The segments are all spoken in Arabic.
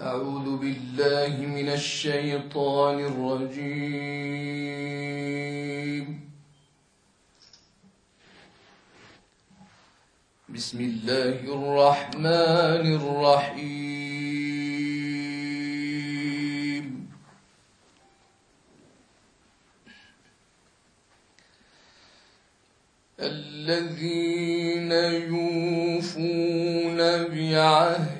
أعوذ بالله من الشيطان الرجيم. بسم الله الرحمن الرحيم. الذين يوفون بعهد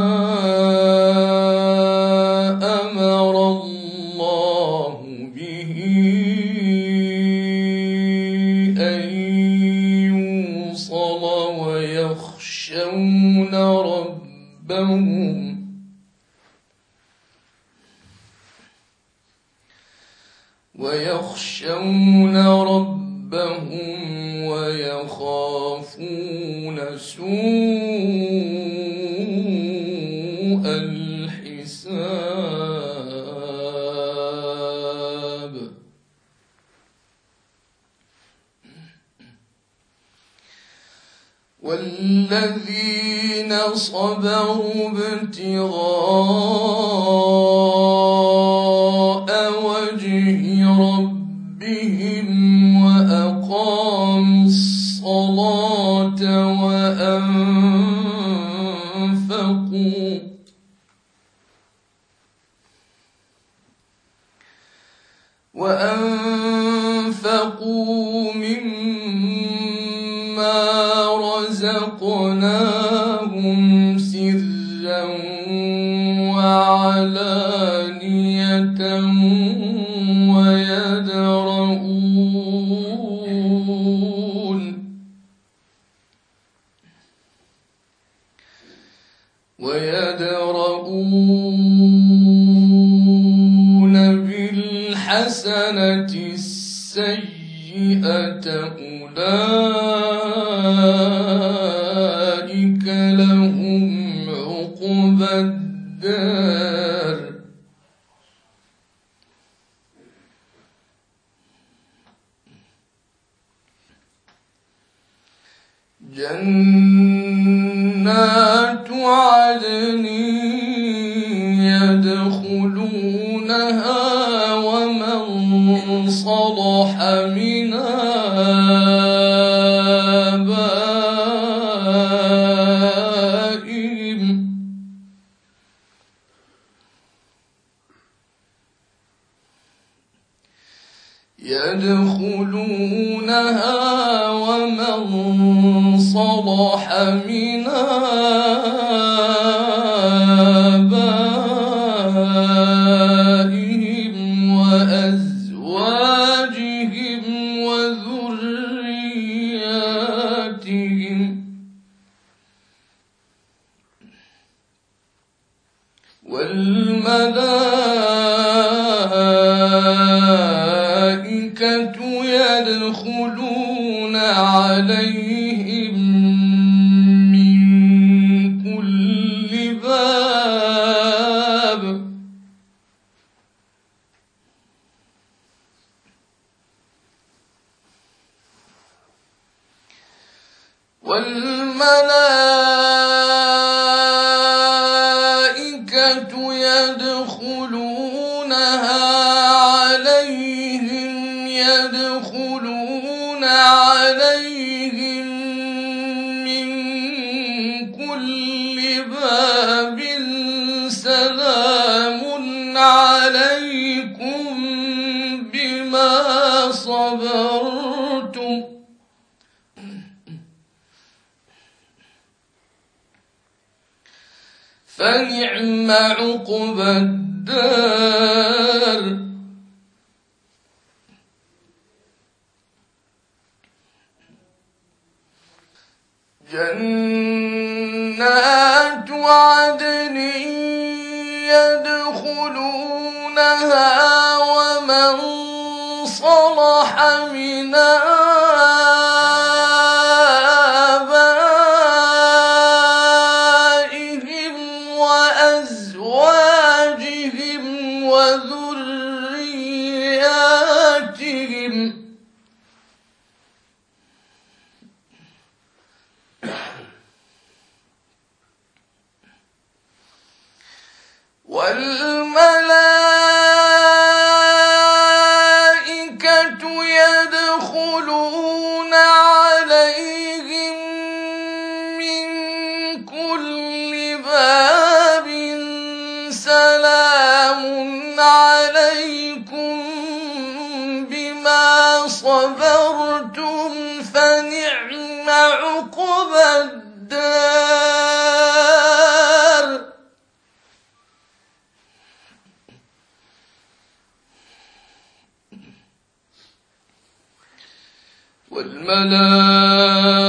ربهم ويخشون ربهم ويخافون سوء صبروا ابتغاء وجه ربهم وأقاموا الصلاة وأنفقوا. وأنفقوا مما والملائكة عقب الدار والملائكة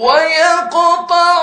وَيَقْطَعُ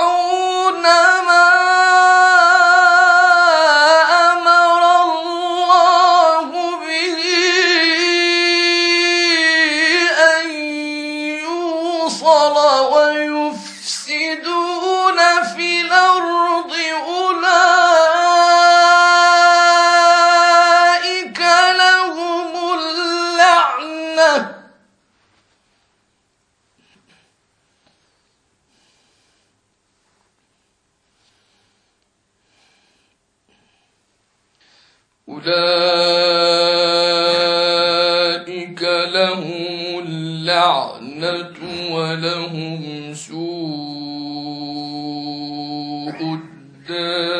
the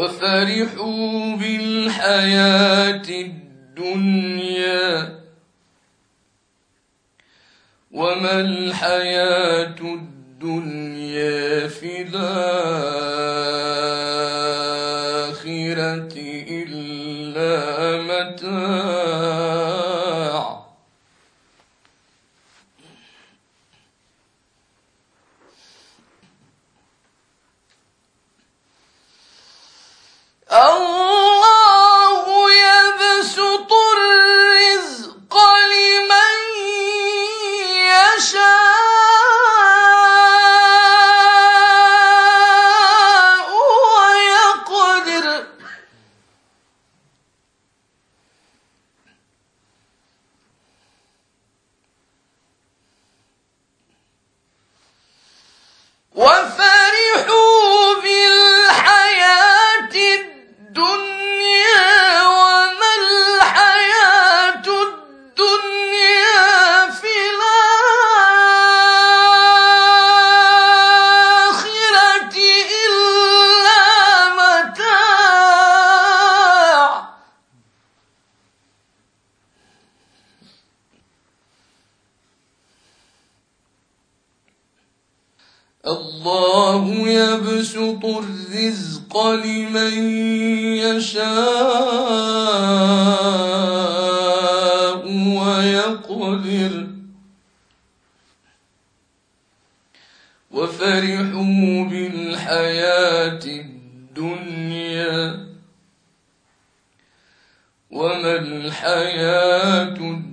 وفرحوا يبسط الرزق لمن يشاء ويقدر. وفرحوا بالحياة الدنيا وما الحياة الدنيا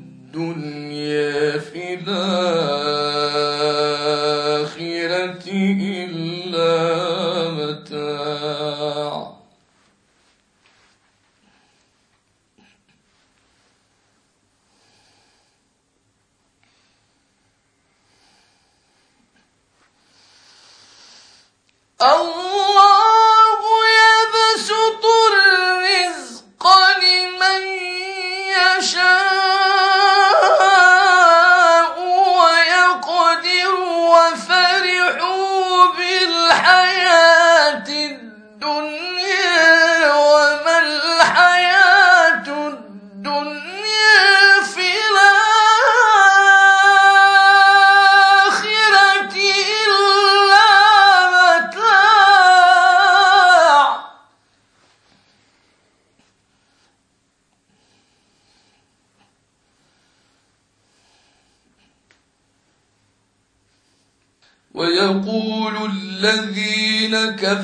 او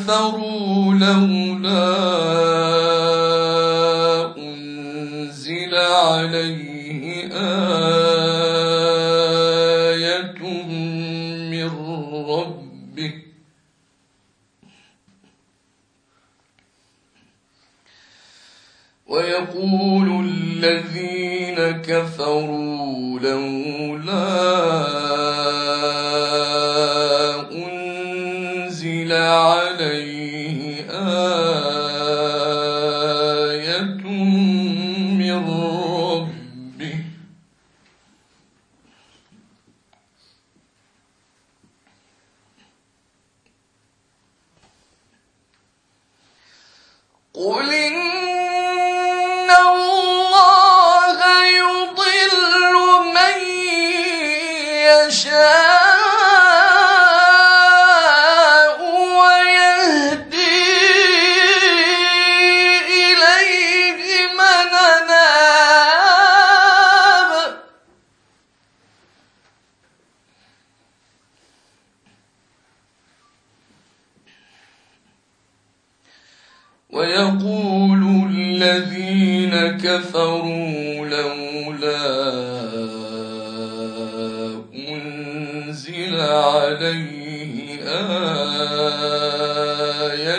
تَنْفَرُوا شيئا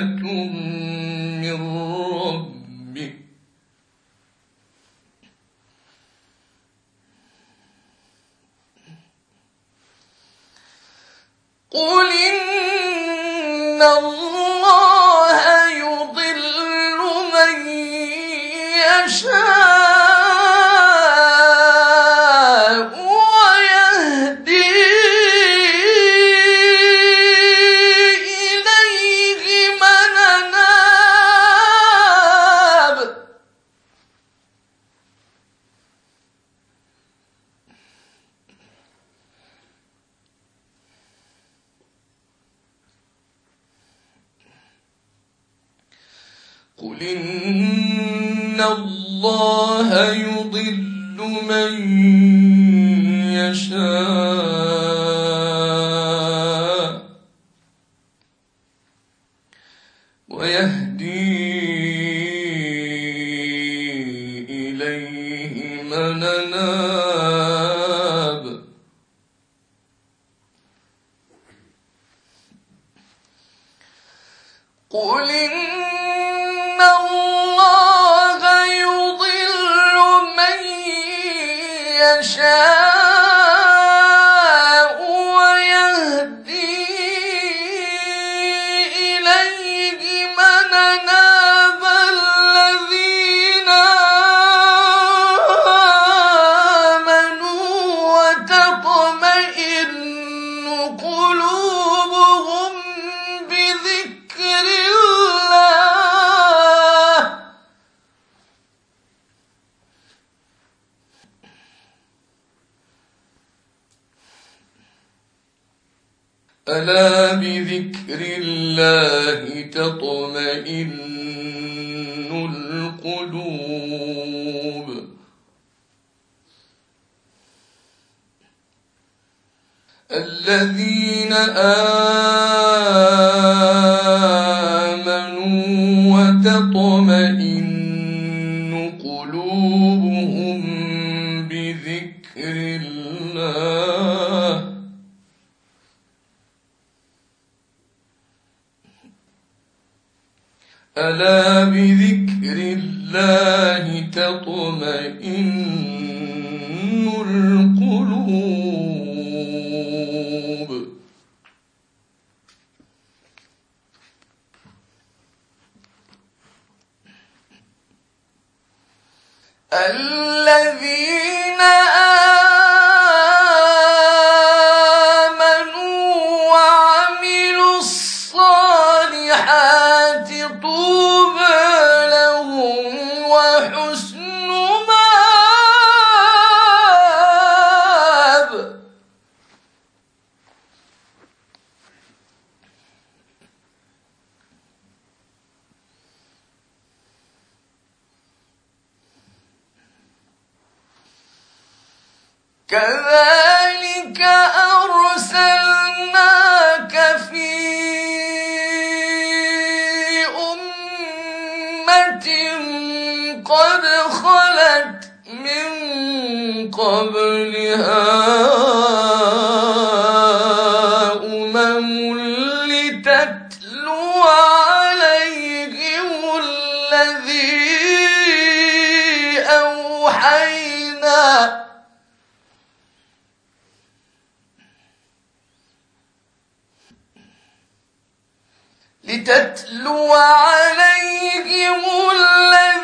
تم ويهدي الله تطمئن القلوب الذين آمنوا وتطمئن سبحان تتلو عليهم الذي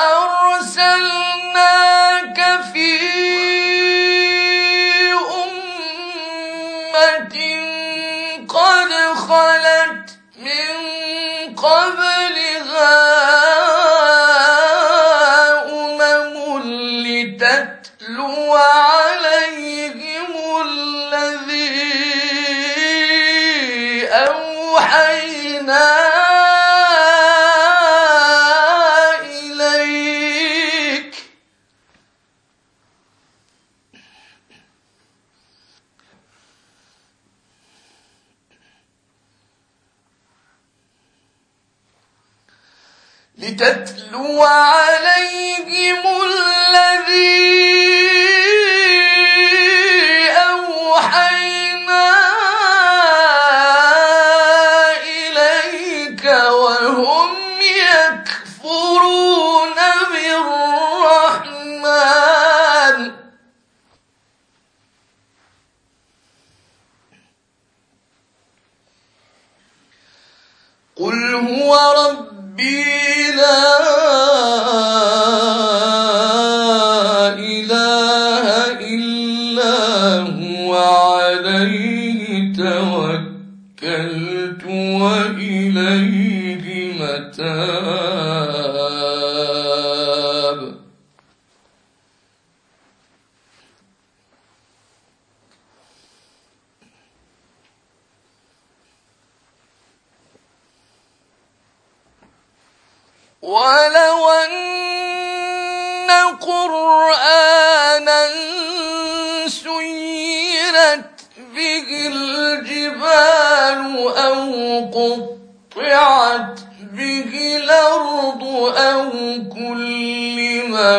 وسلم ¡Oh!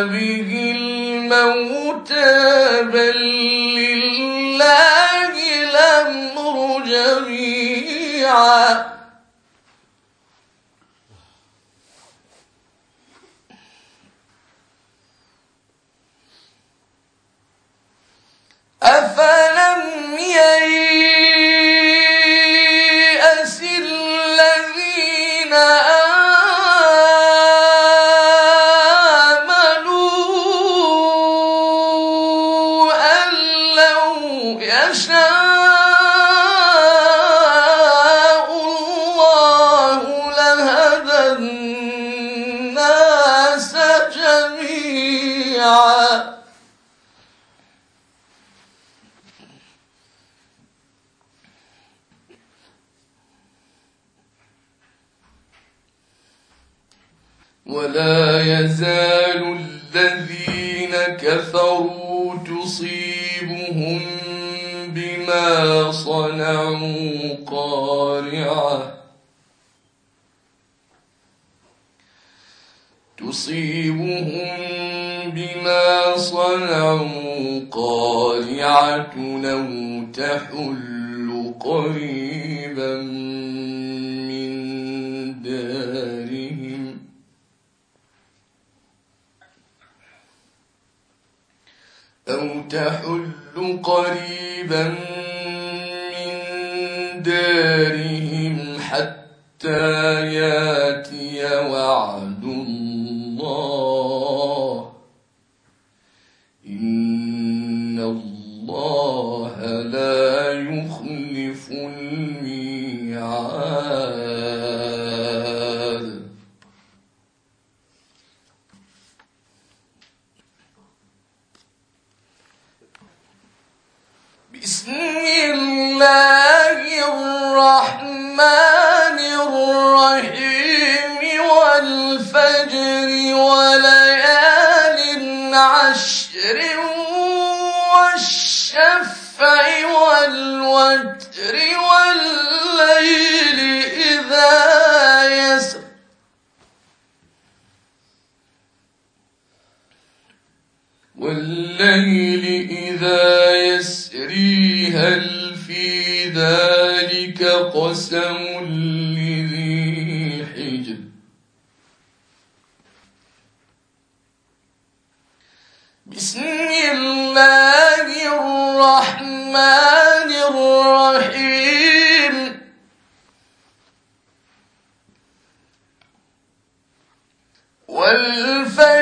به الموتى ولا يزال الذين كفروا تصيبهم بما صنعوا قارعة. تصيبهم بما صنعوا قارعة لو تحل قريبا أو تحل قريبا من دارهم حتى ياتي وعد الله إن الله لا يخلف الميعاد والفجر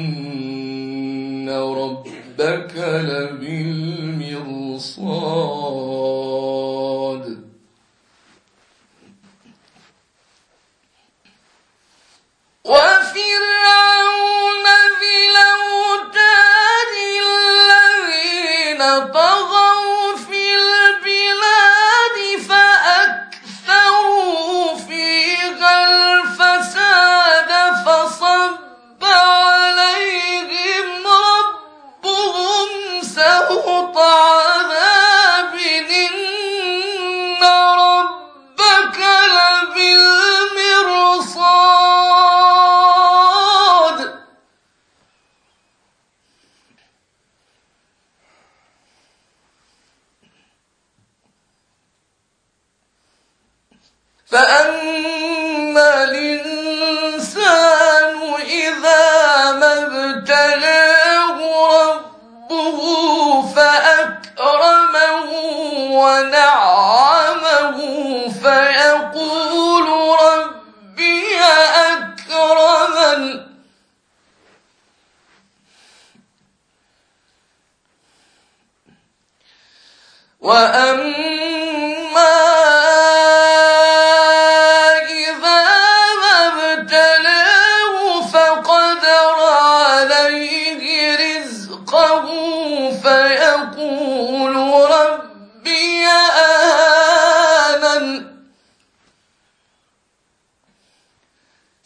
اتكل بالمرصاد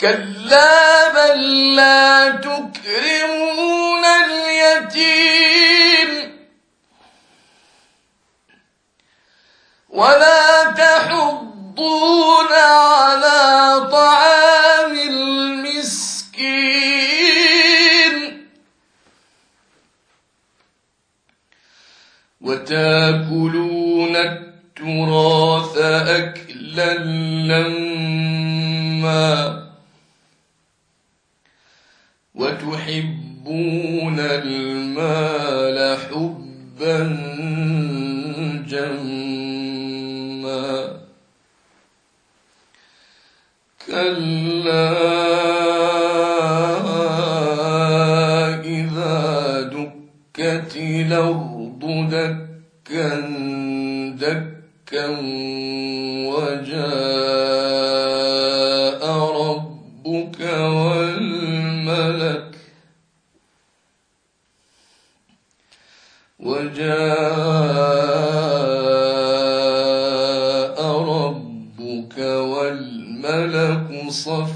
كلا بل لا تكرمون اليتيم ولا تحضون على طعام المسكين وتاكلون التراث أكلا لما وتحبون المال حبا جما. كلا إذا دكت الأرض دكا دكا صف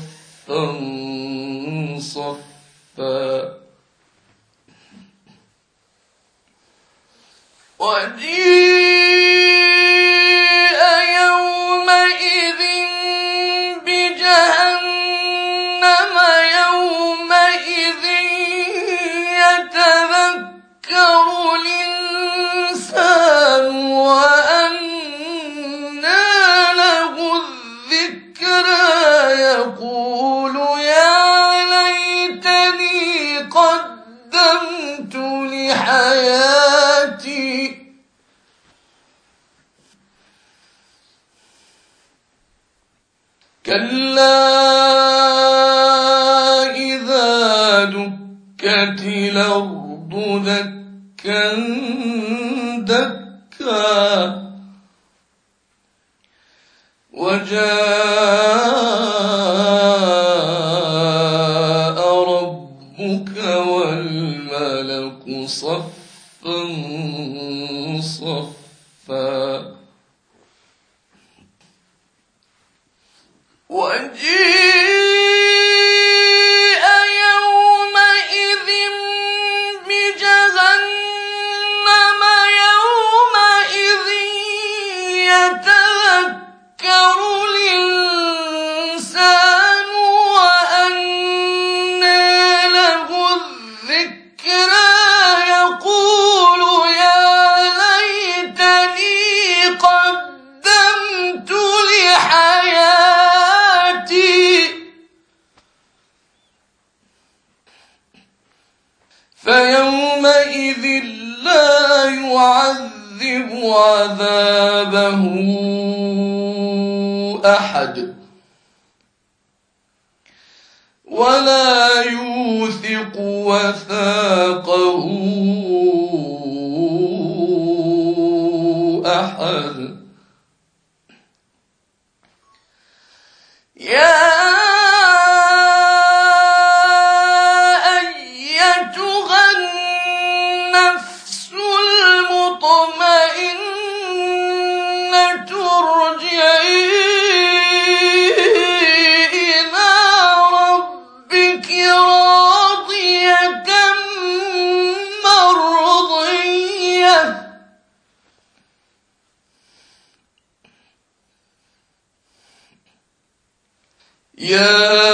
Yeah.